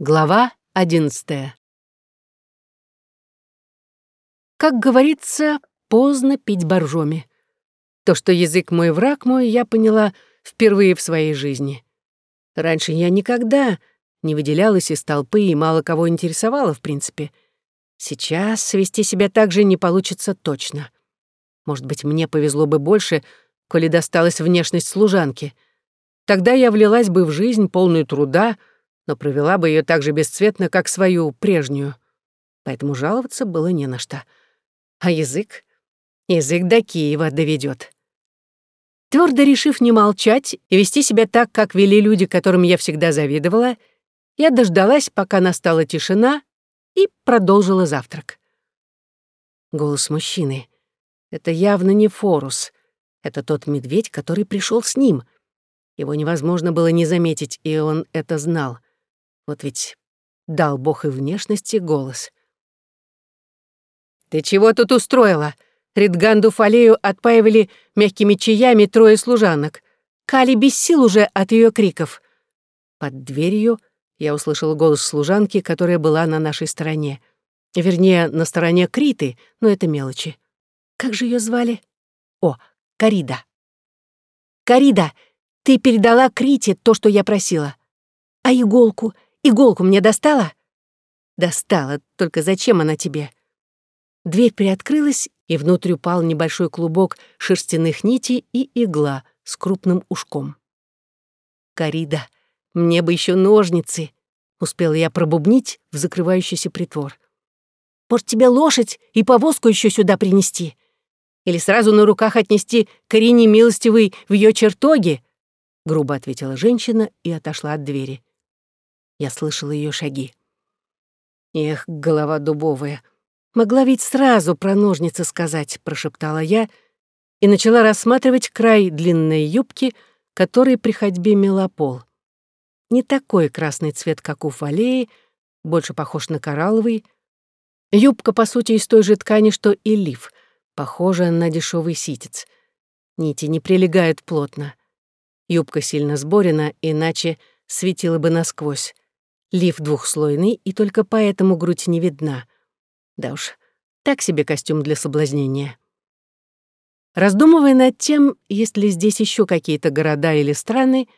Глава одиннадцатая. Как говорится, поздно пить боржоми. То, что язык мой враг мой, я поняла впервые в своей жизни. Раньше я никогда не выделялась из толпы и мало кого интересовала, в принципе. Сейчас свести себя так же не получится точно. Может быть, мне повезло бы больше, коли досталась внешность служанки. Тогда я влилась бы в жизнь, полную труда, но провела бы ее так же бесцветно, как свою прежнюю. Поэтому жаловаться было не на что. А язык? Язык до Киева доведет. Твердо решив не молчать и вести себя так, как вели люди, которым я всегда завидовала, я дождалась, пока настала тишина, и продолжила завтрак. Голос мужчины. Это явно не Форус. Это тот медведь, который пришел с ним. Его невозможно было не заметить, и он это знал. Вот ведь дал бог и внешности голос. «Ты чего тут устроила?» Ридганду Фалею отпаивали мягкими чаями трое служанок. Кали без сил уже от ее криков. Под дверью я услышал голос служанки, которая была на нашей стороне. Вернее, на стороне Криты, но это мелочи. Как же ее звали? О, Карида. «Карида, ты передала Крите то, что я просила. А иголку? Иголку мне достала?» «Достала. Только зачем она тебе?» Дверь приоткрылась, и внутрь упал небольшой клубок шерстяных нитей и игла с крупным ушком. «Карида, мне бы еще ножницы!» — успела я пробубнить в закрывающийся притвор. «Может, тебе лошадь и повозку еще сюда принести? Или сразу на руках отнести к Ирине Милостивой в ее чертоги?» — грубо ответила женщина и отошла от двери. Я слышала ее шаги. «Эх, голова дубовая! Могла ведь сразу про ножницы сказать», — прошептала я и начала рассматривать край длинной юбки, который при ходьбе мела пол. Не такой красный цвет, как у фалеи, больше похож на коралловый. Юбка, по сути, из той же ткани, что и лиф, похожая на дешевый ситец. Нити не прилегают плотно. Юбка сильно сборена, иначе светила бы насквозь. Лиф двухслойный, и только поэтому грудь не видна. Да уж, так себе костюм для соблазнения. Раздумывая над тем, есть ли здесь еще какие-то города или страны,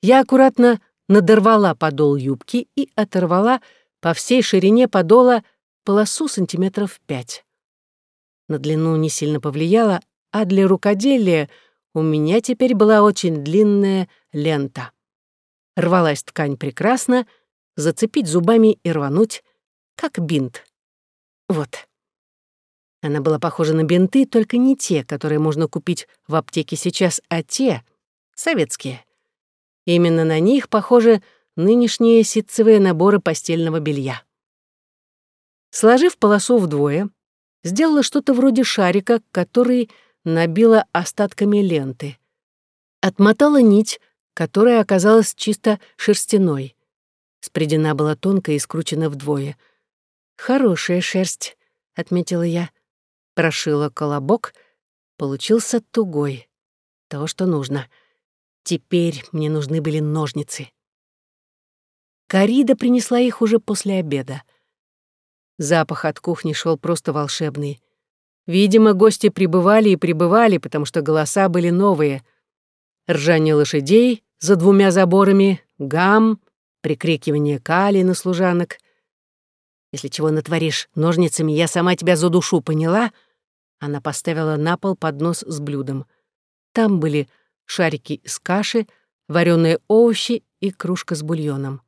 я аккуратно надорвала подол юбки и оторвала по всей ширине подола полосу сантиметров пять. На длину не сильно повлияло, а для рукоделия у меня теперь была очень длинная лента. Рвалась ткань прекрасно — зацепить зубами и рвануть, как бинт. Вот. Она была похожа на бинты, только не те, которые можно купить в аптеке сейчас, а те — советские. Именно на них похожи нынешние ситцевые наборы постельного белья. Сложив полосу вдвое, сделала что-то вроде шарика, который набила остатками ленты. Отмотала нить, которая оказалась чисто шерстяной. Спредена была тонко и скручена вдвое. «Хорошая шерсть», — отметила я. Прошила колобок. Получился тугой. То, что нужно. Теперь мне нужны были ножницы. Карида принесла их уже после обеда. Запах от кухни шел просто волшебный. Видимо, гости прибывали и прибывали, потому что голоса были новые. Ржание лошадей за двумя заборами, гам, прикрикивание Кали на служанок. «Если чего натворишь ножницами, я сама тебя задушу, поняла?» Она поставила на пол поднос с блюдом. Там были шарики из каши, вареные овощи и кружка с бульоном.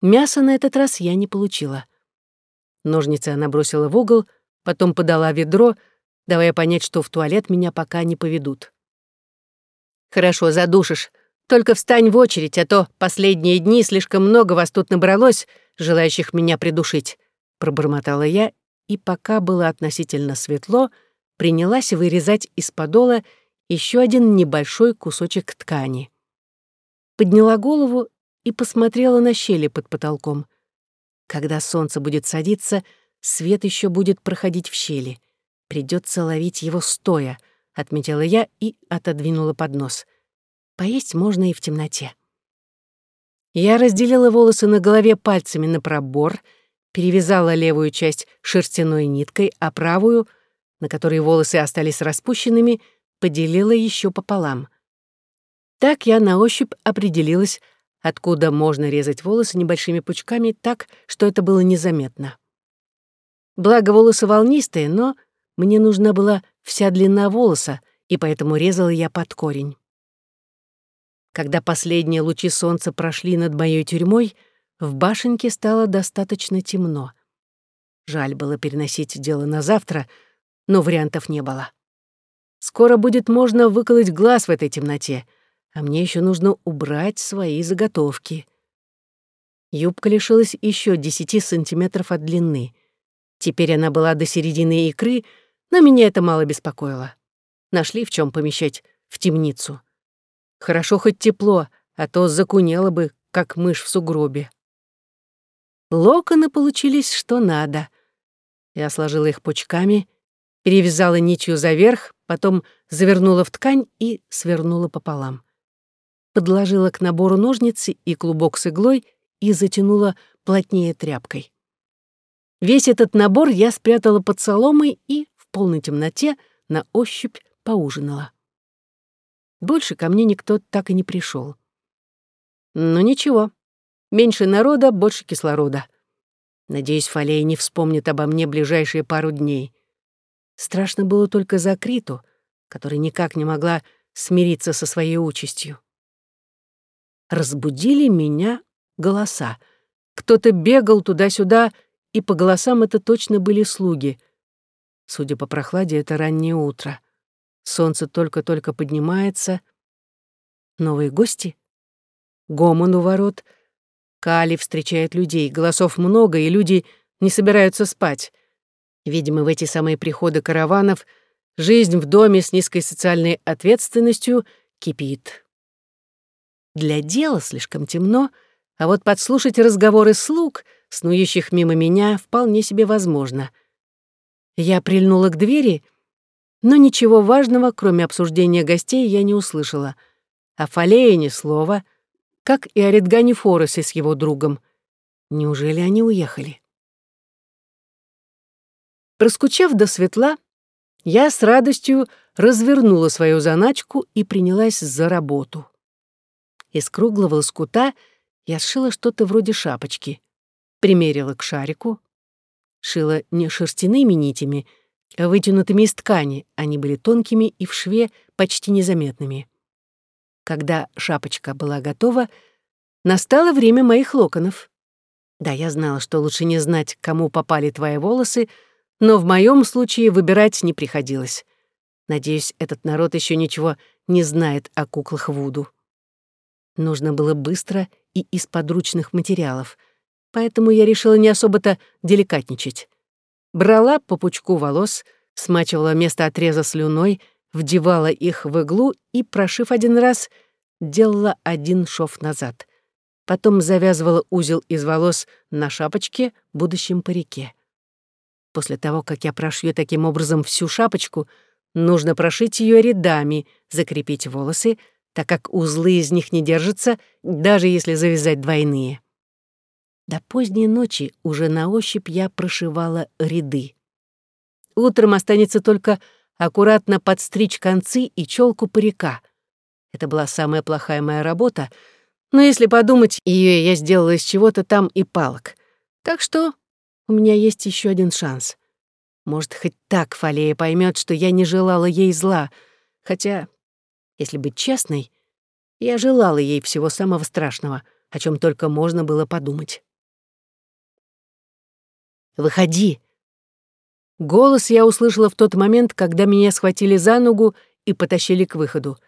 Мяса на этот раз я не получила. Ножницы она бросила в угол, потом подала ведро, давая понять, что в туалет меня пока не поведут. «Хорошо, задушишь, только встань в очередь, а то последние дни слишком много вас тут набралось, желающих меня придушить», — пробормотала я, и пока было относительно светло, принялась вырезать из подола еще один небольшой кусочек ткани. Подняла голову и посмотрела на щели под потолком. Когда солнце будет садиться, свет еще будет проходить в щели. Придется ловить его стоя, отметила я и отодвинула поднос. Поесть можно и в темноте. Я разделила волосы на голове пальцами на пробор, перевязала левую часть шерстяной ниткой, а правую, на которой волосы остались распущенными, поделила еще пополам. Так я на ощупь определилась, откуда можно резать волосы небольшими пучками так, что это было незаметно. Благо волосы волнистые, но мне нужна была вся длина волоса, и поэтому резала я под корень. Когда последние лучи солнца прошли над моей тюрьмой, в башенке стало достаточно темно. Жаль было переносить дело на завтра, но вариантов не было. Скоро будет можно выколоть глаз в этой темноте, а мне еще нужно убрать свои заготовки. Юбка лишилась еще десяти сантиметров от длины. Теперь она была до середины икры, но меня это мало беспокоило. Нашли в чем помещать в темницу. Хорошо хоть тепло, а то закунела бы, как мышь в сугробе. Локоны получились что надо. Я сложила их пучками, перевязала нитью заверх, потом завернула в ткань и свернула пополам. Подложила к набору ножницы и клубок с иглой и затянула плотнее тряпкой. Весь этот набор я спрятала под соломой и в полной темноте на ощупь поужинала. Больше ко мне никто так и не пришел. Но ничего, меньше народа, больше кислорода. Надеюсь, Фалей не вспомнит обо мне ближайшие пару дней. Страшно было только за Криту, которая никак не могла смириться со своей участью. Разбудили меня голоса. Кто-то бегал туда-сюда, и по голосам это точно были слуги. Судя по прохладе, это раннее утро. Солнце только-только поднимается. Новые гости? Гомон у ворот. Кали встречает людей. Голосов много, и люди не собираются спать. Видимо, в эти самые приходы караванов жизнь в доме с низкой социальной ответственностью кипит. Для дела слишком темно, а вот подслушать разговоры слуг, снующих мимо меня, вполне себе возможно. Я прильнула к двери но ничего важного, кроме обсуждения гостей, я не услышала. О Фалее ни слова, как и о Редгане Форосе с его другом. Неужели они уехали? Проскучав до светла, я с радостью развернула свою заначку и принялась за работу. Из круглого лоскута я сшила что-то вроде шапочки, примерила к шарику, шила не шерстяными нитями — вытянутыми из ткани, они были тонкими и в шве почти незаметными. Когда шапочка была готова, настало время моих локонов. Да, я знала, что лучше не знать, кому попали твои волосы, но в моем случае выбирать не приходилось. Надеюсь, этот народ еще ничего не знает о куклах Вуду. Нужно было быстро и из подручных материалов, поэтому я решила не особо-то деликатничать брала по пучку волос, смачивала место отреза слюной, вдевала их в иглу и, прошив один раз, делала один шов назад. Потом завязывала узел из волос на шапочке, будущем парике. После того, как я прошью таким образом всю шапочку, нужно прошить ее рядами, закрепить волосы, так как узлы из них не держатся, даже если завязать двойные. До поздней ночи уже на ощупь я прошивала ряды. Утром останется только аккуратно подстричь концы и челку парика. Это была самая плохая моя работа, но если подумать, ее я сделала из чего-то там и палок. Так что у меня есть еще один шанс. Может, хоть так Фалея поймет, что я не желала ей зла, хотя, если быть честной, я желала ей всего самого страшного, о чем только можно было подумать. Выходи!» Голос я услышала в тот момент, когда меня схватили за ногу и потащили к выходу.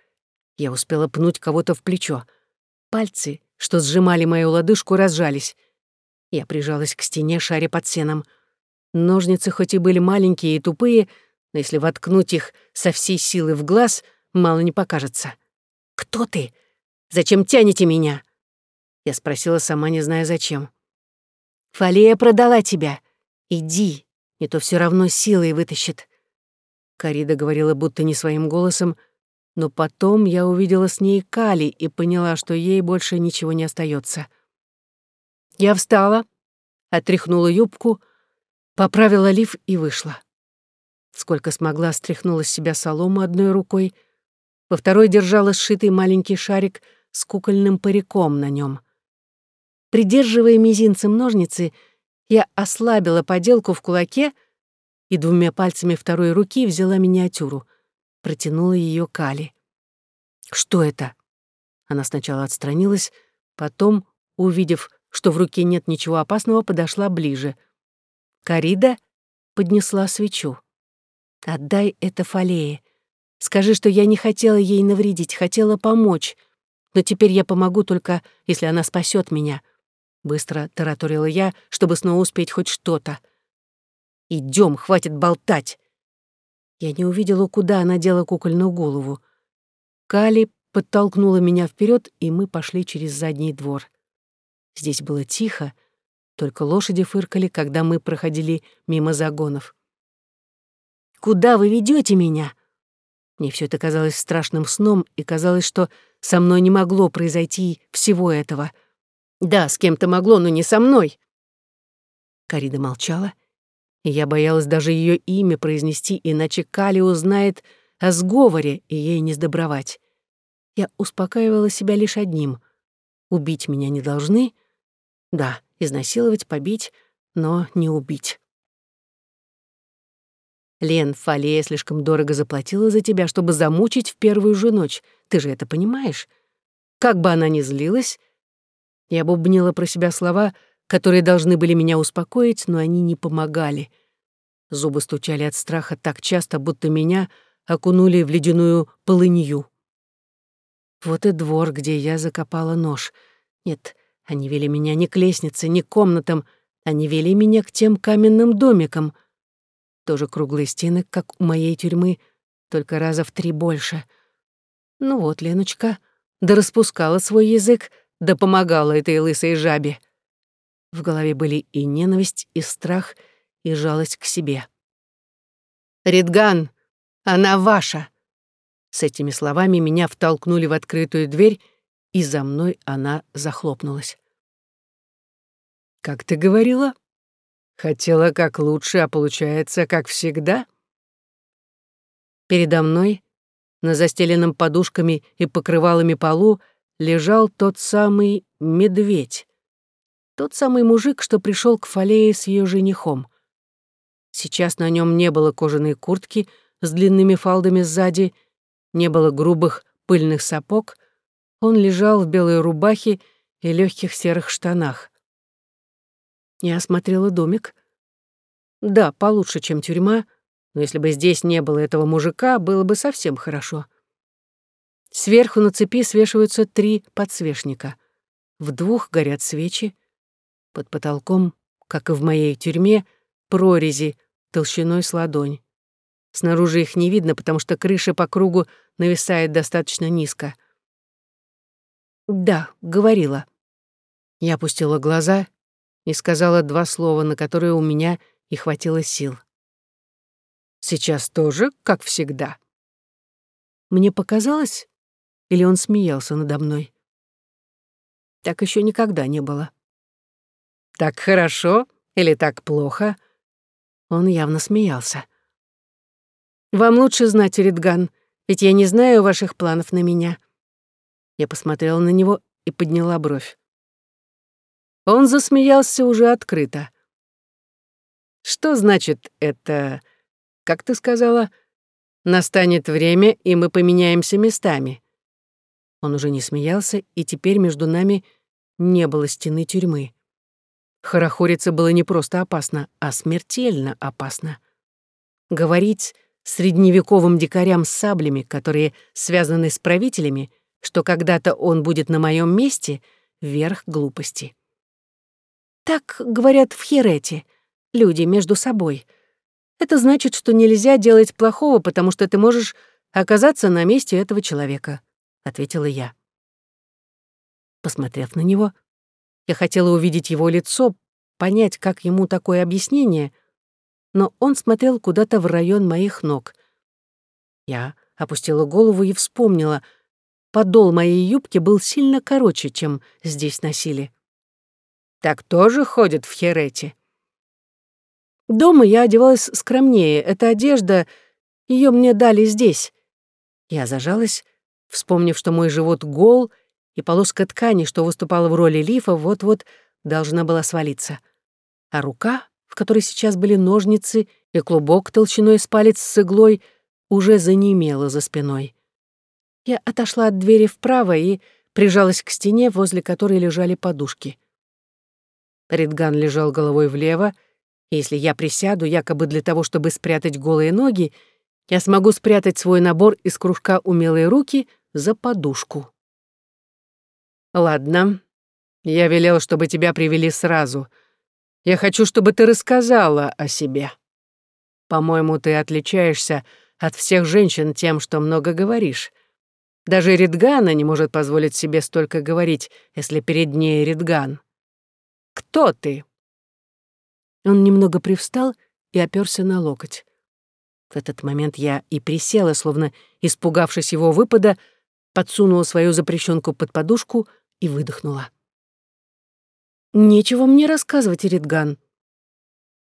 Я успела пнуть кого-то в плечо. Пальцы, что сжимали мою лодыжку, разжались. Я прижалась к стене, шаря под сеном. Ножницы хоть и были маленькие и тупые, но если воткнуть их со всей силы в глаз, мало не покажется. «Кто ты? Зачем тянете меня?» Я спросила, сама не зная зачем. «Фалея продала тебя. Иди, не то все равно силой вытащит. Карида говорила будто не своим голосом, Но потом я увидела с ней Кали и поняла, что ей больше ничего не остается. Я встала, отряхнула юбку, поправила лиф и вышла. Сколько смогла, стряхнула с себя солому одной рукой, во второй держала сшитый маленький шарик с кукольным париком на нем. Придерживая мизинцем ножницы, я ослабила поделку в кулаке и двумя пальцами второй руки взяла миниатюру, протянула ее Кали. «Что это?» Она сначала отстранилась, потом, увидев, что в руке нет ничего опасного, подошла ближе. Карида поднесла свечу. «Отдай это Фалее. Скажи, что я не хотела ей навредить, хотела помочь. Но теперь я помогу только, если она спасет меня». Быстро тараторила я, чтобы снова успеть хоть что-то. Идем, хватит болтать!» Я не увидела, куда она дела кукольную голову. Кали подтолкнула меня вперед, и мы пошли через задний двор. Здесь было тихо, только лошади фыркали, когда мы проходили мимо загонов. «Куда вы ведете меня?» Мне все это казалось страшным сном, и казалось, что со мной не могло произойти всего этого. Да, с кем-то могло, но не со мной. Карида молчала, и я боялась даже ее имя произнести, иначе Кали узнает о сговоре, и ей не сдобровать. Я успокаивала себя лишь одним. Убить меня не должны. Да, изнасиловать, побить, но не убить. Лен, Фалея слишком дорого заплатила за тебя, чтобы замучить в первую же ночь. Ты же это понимаешь? Как бы она ни злилась, я бубнила про себя слова — которые должны были меня успокоить, но они не помогали. Зубы стучали от страха так часто, будто меня окунули в ледяную полынью. Вот и двор, где я закопала нож. Нет, они вели меня не к лестнице, не к комнатам, они вели меня к тем каменным домикам. Тоже круглые стены, как у моей тюрьмы, только раза в три больше. Ну вот, Леночка, да распускала свой язык, да помогала этой лысой жабе. В голове были и ненависть, и страх, и жалость к себе. «Ридган, она ваша!» С этими словами меня втолкнули в открытую дверь, и за мной она захлопнулась. «Как ты говорила? Хотела как лучше, а получается как всегда?» Передо мной, на застеленном подушками и покрывалами полу, лежал тот самый медведь. Тот самый мужик, что пришел к Фалее с ее женихом. Сейчас на нем не было кожаной куртки с длинными фалдами сзади, не было грубых пыльных сапог, он лежал в белой рубахе и легких серых штанах. Я осмотрела домик. Да, получше, чем тюрьма, но если бы здесь не было этого мужика, было бы совсем хорошо. Сверху на цепи свешиваются три подсвечника. В двух горят свечи, под потолком, как и в моей тюрьме, прорези толщиной с ладонь. Снаружи их не видно, потому что крыша по кругу нависает достаточно низко. «Да, говорила». Я опустила глаза и сказала два слова, на которые у меня и хватило сил. «Сейчас тоже, как всегда». Мне показалось, или он смеялся надо мной? Так еще никогда не было. Так хорошо или так плохо?» Он явно смеялся. «Вам лучше знать, Ридган, ведь я не знаю ваших планов на меня». Я посмотрела на него и подняла бровь. Он засмеялся уже открыто. «Что значит это, как ты сказала, настанет время, и мы поменяемся местами?» Он уже не смеялся, и теперь между нами не было стены тюрьмы. Хорохориться было не просто опасно, а смертельно опасно. Говорить средневековым дикарям с саблями, которые связаны с правителями, что когда-то он будет на моем месте, верх глупости. Так говорят в Херете, люди между собой. Это значит, что нельзя делать плохого, потому что ты можешь оказаться на месте этого человека, ответила я. Посмотрев на него, я хотела увидеть его лицо, понять, как ему такое объяснение, но он смотрел куда-то в район моих ног. Я опустила голову и вспомнила. Подол моей юбки был сильно короче, чем здесь носили. «Так тоже ходят в Херете?» Дома я одевалась скромнее. Эта одежда, ее мне дали здесь. Я зажалась, вспомнив, что мой живот гол, и полоска ткани, что выступала в роли лифа, вот-вот должна была свалиться. А рука, в которой сейчас были ножницы и клубок толщиной с палец с иглой, уже занемела за спиной. Я отошла от двери вправо и прижалась к стене, возле которой лежали подушки. Ридган лежал головой влево, и если я присяду, якобы для того, чтобы спрятать голые ноги, я смогу спрятать свой набор из кружка «Умелые руки» за подушку. «Ладно. Я велел, чтобы тебя привели сразу. Я хочу, чтобы ты рассказала о себе. По-моему, ты отличаешься от всех женщин тем, что много говоришь. Даже Ридгана не может позволить себе столько говорить, если перед ней Ридган. Кто ты?» Он немного привстал и оперся на локоть. В этот момент я и присела, словно испугавшись его выпада, подсунула свою запрещенку под подушку и выдохнула. «Нечего мне рассказывать, Ридган».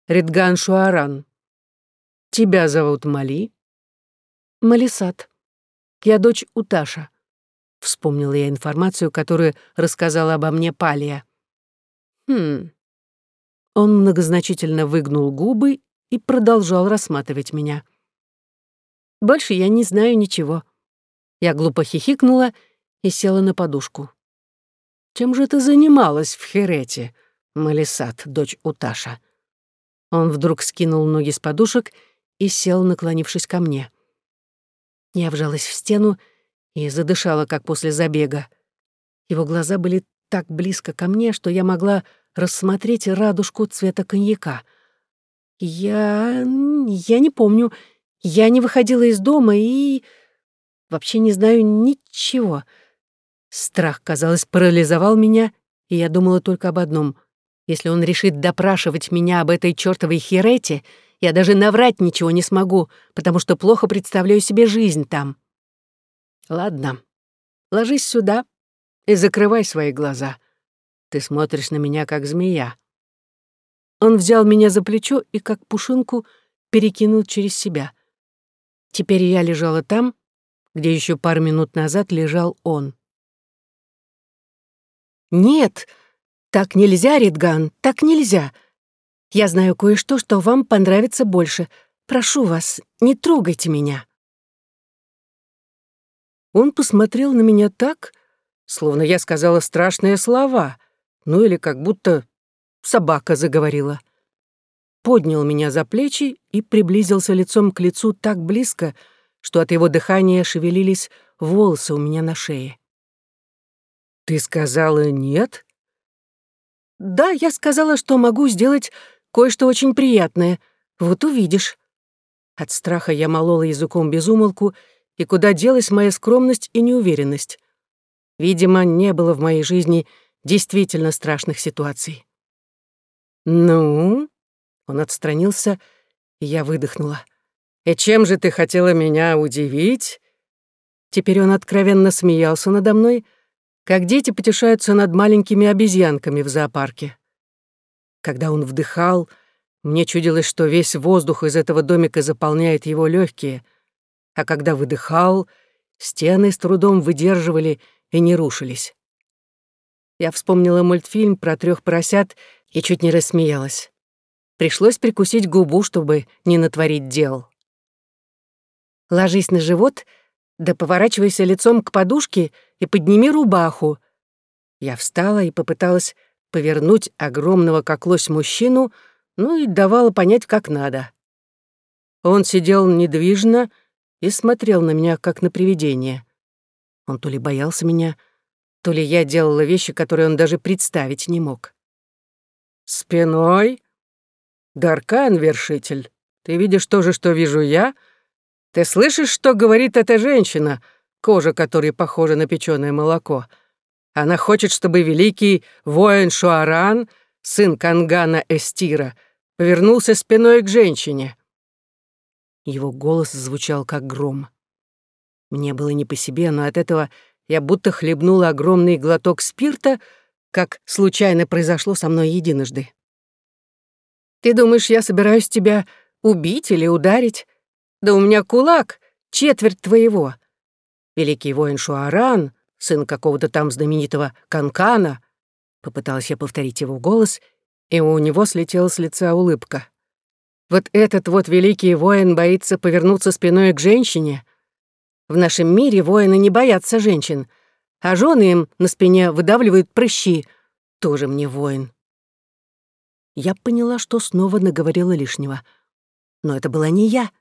«Ридган Шуаран. Тебя зовут Мали?» «Малисат. Я дочь Уташа». Вспомнила я информацию, которую рассказала обо мне Палия. «Хм...» Он многозначительно выгнул губы и продолжал рассматривать меня. «Больше я не знаю ничего». Я глупо хихикнула и села на подушку. «Чем же ты занималась в Херете, Малисат, дочь Уташа?» Он вдруг скинул ноги с подушек и сел, наклонившись ко мне. Я вжалась в стену и задышала, как после забега. Его глаза были так близко ко мне, что я могла рассмотреть радужку цвета коньяка. Я... я не помню. Я не выходила из дома и... вообще не знаю ничего. Страх, казалось, парализовал меня, и я думала только об одном. Если он решит допрашивать меня об этой чёртовой херете, я даже наврать ничего не смогу, потому что плохо представляю себе жизнь там. Ладно, ложись сюда и закрывай свои глаза. Ты смотришь на меня, как змея. Он взял меня за плечо и, как пушинку, перекинул через себя. Теперь я лежала там, где еще пару минут назад лежал он. «Нет, так нельзя, Ридган, так нельзя. Я знаю кое-что, что вам понравится больше. Прошу вас, не трогайте меня». Он посмотрел на меня так, словно я сказала страшные слова, ну или как будто собака заговорила. Поднял меня за плечи и приблизился лицом к лицу так близко, что от его дыхания шевелились волосы у меня на шее. «Ты сказала нет?» «Да, я сказала, что могу сделать кое-что очень приятное. Вот увидишь». От страха я молола языком без умолку, и куда делась моя скромность и неуверенность. Видимо, не было в моей жизни действительно страшных ситуаций. «Ну?» Он отстранился, и я выдохнула. «И чем же ты хотела меня удивить?» Теперь он откровенно смеялся надо мной, как дети потешаются над маленькими обезьянками в зоопарке. Когда он вдыхал, мне чудилось, что весь воздух из этого домика заполняет его легкие, а когда выдыхал, стены с трудом выдерживали и не рушились. Я вспомнила мультфильм про трех поросят и чуть не рассмеялась. Пришлось прикусить губу, чтобы не натворить дел. Ложись на живот — да поворачивайся лицом к подушке и подними рубаху. Я встала и попыталась повернуть огромного как лось мужчину, ну и давала понять, как надо. Он сидел недвижно и смотрел на меня, как на привидение. Он то ли боялся меня, то ли я делала вещи, которые он даже представить не мог. «Спиной? Даркан, вершитель, ты видишь то же, что вижу я?» Ты слышишь, что говорит эта женщина, кожа которой похожа на печеное молоко? Она хочет, чтобы великий воин Шуаран, сын Кангана Эстира, повернулся спиной к женщине. Его голос звучал как гром. Мне было не по себе, но от этого я будто хлебнула огромный глоток спирта, как случайно произошло со мной единожды. «Ты думаешь, я собираюсь тебя убить или ударить? Да у меня кулак, четверть твоего. Великий воин Шуаран, сын какого-то там знаменитого Канкана, попыталась я повторить его голос, и у него слетела с лица улыбка. Вот этот вот великий воин боится повернуться спиной к женщине. В нашем мире воины не боятся женщин, а жены им на спине выдавливают прыщи. Тоже мне воин. Я поняла, что снова наговорила лишнего. Но это была не я.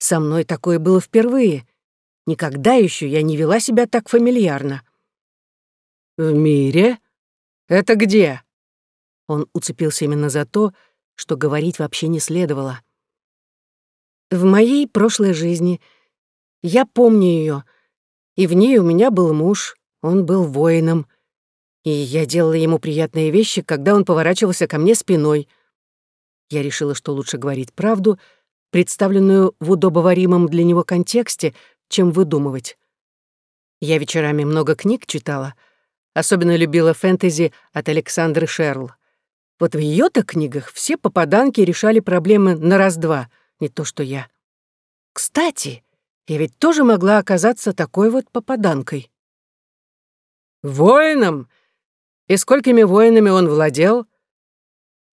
Со мной такое было впервые. Никогда еще я не вела себя так фамильярно. «В мире? Это где?» Он уцепился именно за то, что говорить вообще не следовало. В моей прошлой жизни я помню ее, и в ней у меня был муж, он был воином, и я делала ему приятные вещи, когда он поворачивался ко мне спиной. Я решила, что лучше говорить правду, представленную в удобоваримом для него контексте, чем выдумывать. Я вечерами много книг читала, особенно любила фэнтези от Александры Шерл. Вот в ее-то книгах все попаданки решали проблемы на раз-два, не то что я. Кстати, я ведь тоже могла оказаться такой вот попаданкой. «Воином? И сколькими воинами он владел?»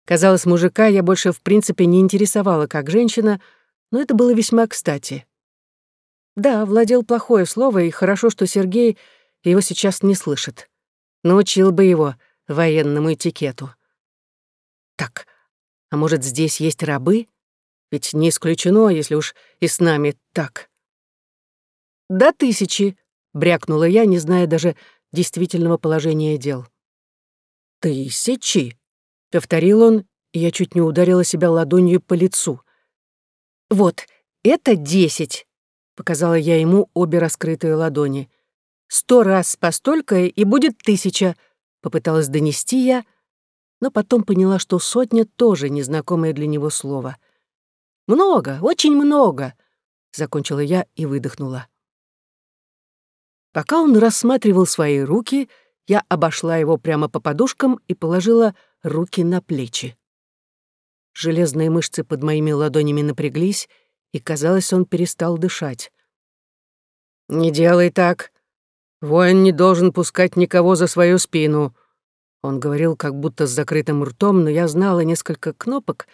Казалось, мужика я больше в принципе не интересовала как женщина, но это было весьма кстати. Да, владел плохое слово, и хорошо, что Сергей его сейчас не слышит. Научил бы его военному этикету. Так, а может, здесь есть рабы? Ведь не исключено, если уж и с нами так. «До тысячи», — брякнула я, не зная даже действительного положения дел. «Тысячи», — повторил он, и я чуть не ударила себя ладонью по лицу. «Вот, это десять», — показала я ему обе раскрытые ладони. «Сто раз постолько, и будет тысяча», — попыталась донести я, — но потом поняла, что сотня тоже незнакомое для него слово. «Много, очень много», — закончила я и выдохнула. Пока он рассматривал свои руки, я обошла его прямо по подушкам и положила руки на плечи. Железные мышцы под моими ладонями напряглись, и, казалось, он перестал дышать. «Не делай так. Воин не должен пускать никого за свою спину», он говорил как будто с закрытым ртом, но я знала несколько кнопок,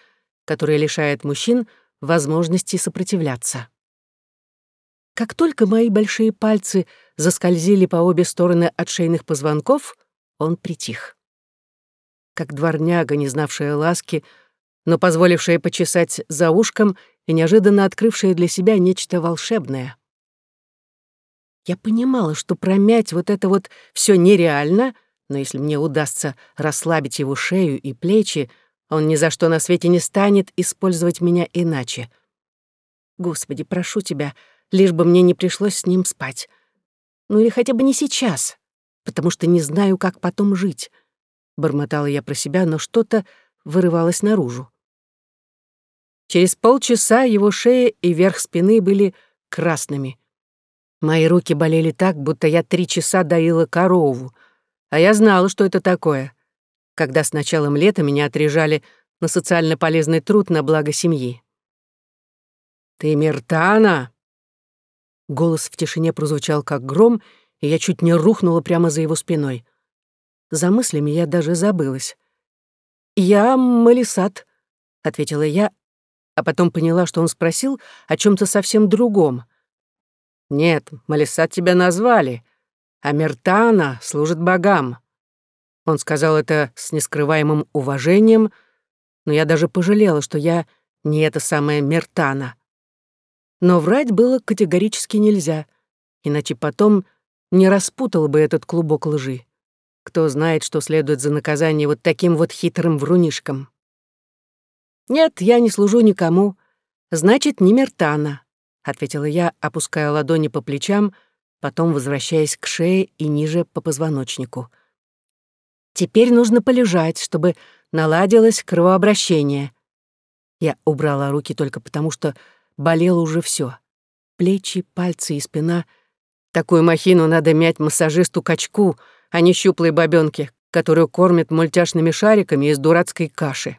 которые лишают мужчин возможности сопротивляться. Как только мои большие пальцы заскользили по обе стороны от шейных позвонков, он притих. Как дворняга, не знавшая ласки, но позволившая почесать за ушком и неожиданно открывшая для себя нечто волшебное. Я понимала, что промять вот это вот все нереально — но если мне удастся расслабить его шею и плечи, он ни за что на свете не станет использовать меня иначе. Господи, прошу тебя, лишь бы мне не пришлось с ним спать. Ну или хотя бы не сейчас, потому что не знаю, как потом жить. Бормотала я про себя, но что-то вырывалось наружу. Через полчаса его шея и верх спины были красными. Мои руки болели так, будто я три часа доила корову — а я знала, что это такое, когда с началом лета меня отрежали на социально полезный труд на благо семьи. «Ты Миртана?» Голос в тишине прозвучал как гром, и я чуть не рухнула прямо за его спиной. За мыслями я даже забылась. «Я Малисат», — ответила я, а потом поняла, что он спросил о чем то совсем другом. «Нет, Малисат тебя назвали, а Мертана служит богам. Он сказал это с нескрываемым уважением, но я даже пожалела, что я не эта самая Мертана. Но врать было категорически нельзя, иначе потом не распутал бы этот клубок лжи. Кто знает, что следует за наказание вот таким вот хитрым врунишкам. «Нет, я не служу никому. Значит, не Мертана», — ответила я, опуская ладони по плечам, — потом возвращаясь к шее и ниже по позвоночнику. Теперь нужно полежать, чтобы наладилось кровообращение. Я убрала руки только потому, что болело уже все: Плечи, пальцы и спина Такую махину надо мять массажисту-качку, а не щуплой бабёнке, которую кормят мультяшными шариками из дурацкой каши.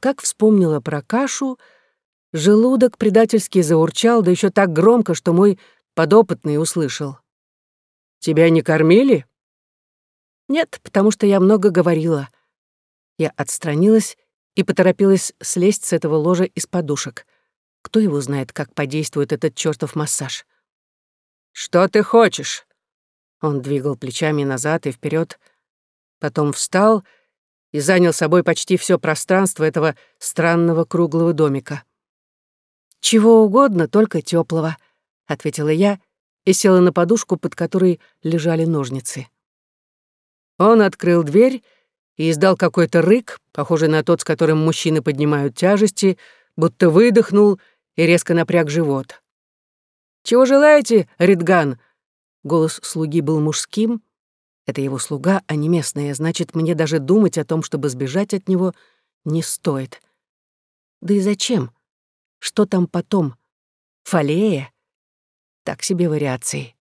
Как вспомнила про кашу, желудок предательски заурчал, да еще так громко, что мой подопытный услышал. «Тебя не кормили?» «Нет, потому что я много говорила». Я отстранилась и поторопилась слезть с этого ложа из подушек. Кто его знает, как подействует этот чертов массаж? «Что ты хочешь?» Он двигал плечами назад и вперед, потом встал и занял собой почти все пространство этого странного круглого домика. «Чего угодно, только теплого, ответила я и села на подушку, под которой лежали ножницы. Он открыл дверь и издал какой-то рык, похожий на тот, с которым мужчины поднимают тяжести, будто выдохнул и резко напряг живот. «Чего желаете, Ридган?» Голос слуги был мужским. Это его слуга, а не местная, значит, мне даже думать о том, чтобы сбежать от него, не стоит. Да и зачем? Что там потом? Фалея? Так себе вариации.